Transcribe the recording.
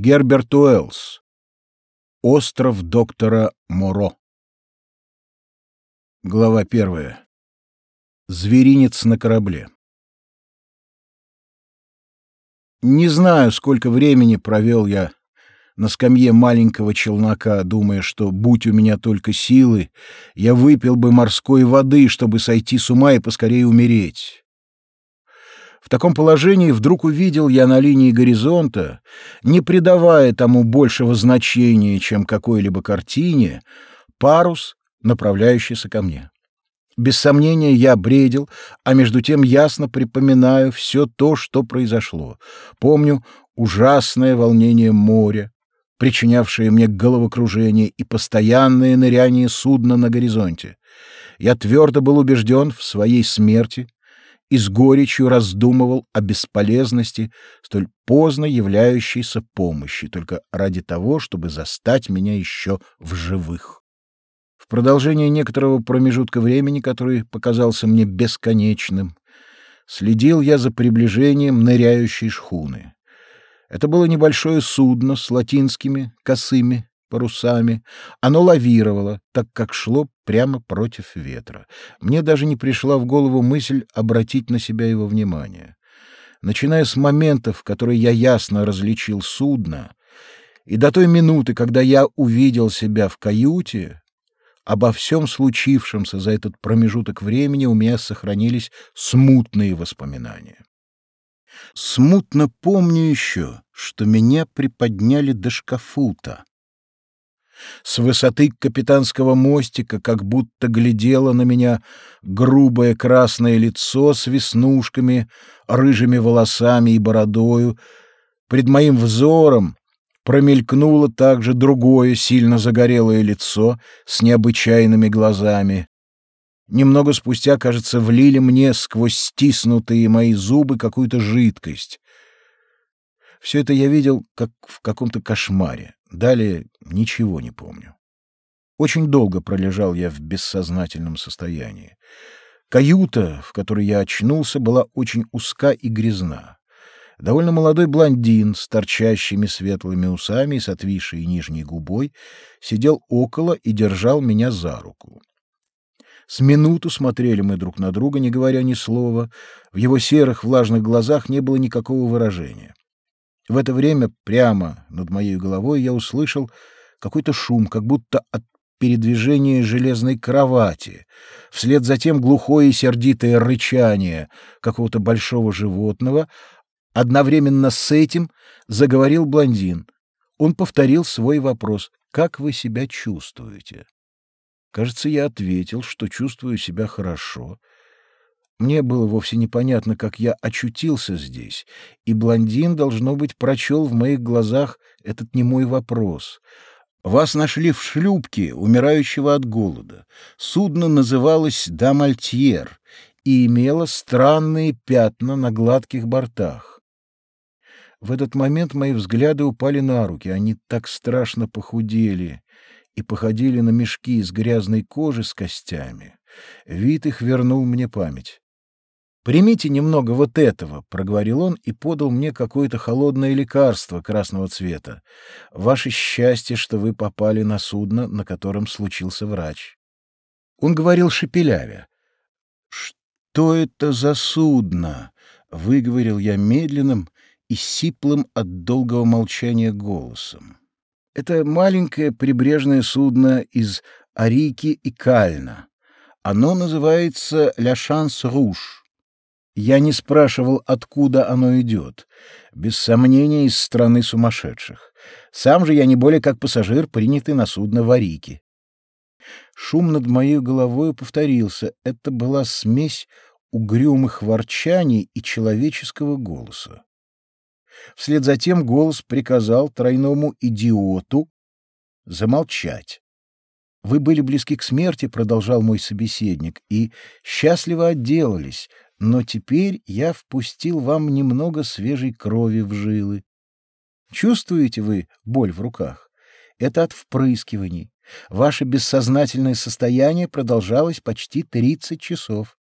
Герберт Уэллс. Остров доктора Моро. Глава первая. Зверинец на корабле. Не знаю, сколько времени провел я на скамье маленького челнока, думая, что, будь у меня только силы, я выпил бы морской воды, чтобы сойти с ума и поскорее умереть. В таком положении вдруг увидел я на линии горизонта, не придавая тому большего значения, чем какой-либо картине, парус, направляющийся ко мне. Без сомнения, я бредил, а между тем ясно припоминаю все то, что произошло. Помню ужасное волнение моря, причинявшее мне головокружение и постоянное ныряние судна на горизонте. Я твердо был убежден в своей смерти, и с горечью раздумывал о бесполезности столь поздно являющейся помощи только ради того, чтобы застать меня еще в живых. В продолжение некоторого промежутка времени, который показался мне бесконечным, следил я за приближением ныряющей шхуны. Это было небольшое судно с латинскими косыми парусами. Оно лавировало, так как шло прямо против ветра. Мне даже не пришла в голову мысль обратить на себя его внимание. Начиная с моментов, в которые я ясно различил судно, и до той минуты, когда я увидел себя в каюте, обо всем случившемся за этот промежуток времени у меня сохранились смутные воспоминания. Смутно помню еще, что меня приподняли до шкафута, с высоты капитанского мостика как будто глядело на меня грубое красное лицо с веснушками, рыжими волосами и бородою. Пред моим взором промелькнуло также другое сильно загорелое лицо с необычайными глазами. Немного спустя, кажется, влили мне сквозь стиснутые мои зубы какую-то жидкость. Все это я видел как в каком-то кошмаре. Далее ничего не помню. Очень долго пролежал я в бессознательном состоянии. Каюта, в которой я очнулся, была очень узка и грязна. Довольно молодой блондин с торчащими светлыми усами и с отвисшей нижней губой сидел около и держал меня за руку. С минуту смотрели мы друг на друга, не говоря ни слова. В его серых влажных глазах не было никакого выражения. В это время прямо над моей головой я услышал какой-то шум, как будто от передвижения железной кровати. Вслед за тем глухое и сердитое рычание какого-то большого животного. Одновременно с этим заговорил блондин. Он повторил свой вопрос: "Как вы себя чувствуете?" Кажется, я ответил, что чувствую себя хорошо мне было вовсе непонятно, как я очутился здесь, и блондин, должно быть, прочел в моих глазах этот немой вопрос. «Вас нашли в шлюпке, умирающего от голода. Судно называлось «Дамальтьер» и имело странные пятна на гладких бортах. В этот момент мои взгляды упали на руки, они так страшно похудели и походили на мешки из грязной кожи с костями. Вид их вернул мне память. «Примите немного вот этого», — проговорил он и подал мне какое-то холодное лекарство красного цвета. «Ваше счастье, что вы попали на судно, на котором случился врач». Он говорил шепелявя. «Что это за судно?» — выговорил я медленным и сиплым от долгого молчания голосом. «Это маленькое прибрежное судно из Арики и Кальна. Оно называется «Ля Шанс Руж». Я не спрашивал, откуда оно идет. Без сомнения, из страны сумасшедших. Сам же я не более как пассажир, принятый на судно Варики. Шум над моей головой повторился. Это была смесь угрюмых ворчаний и человеческого голоса. Вслед за тем голос приказал тройному идиоту замолчать. «Вы были близки к смерти», — продолжал мой собеседник, — «и счастливо отделались, но теперь я впустил вам немного свежей крови в жилы. Чувствуете вы боль в руках? Это от впрыскиваний. Ваше бессознательное состояние продолжалось почти 30 часов.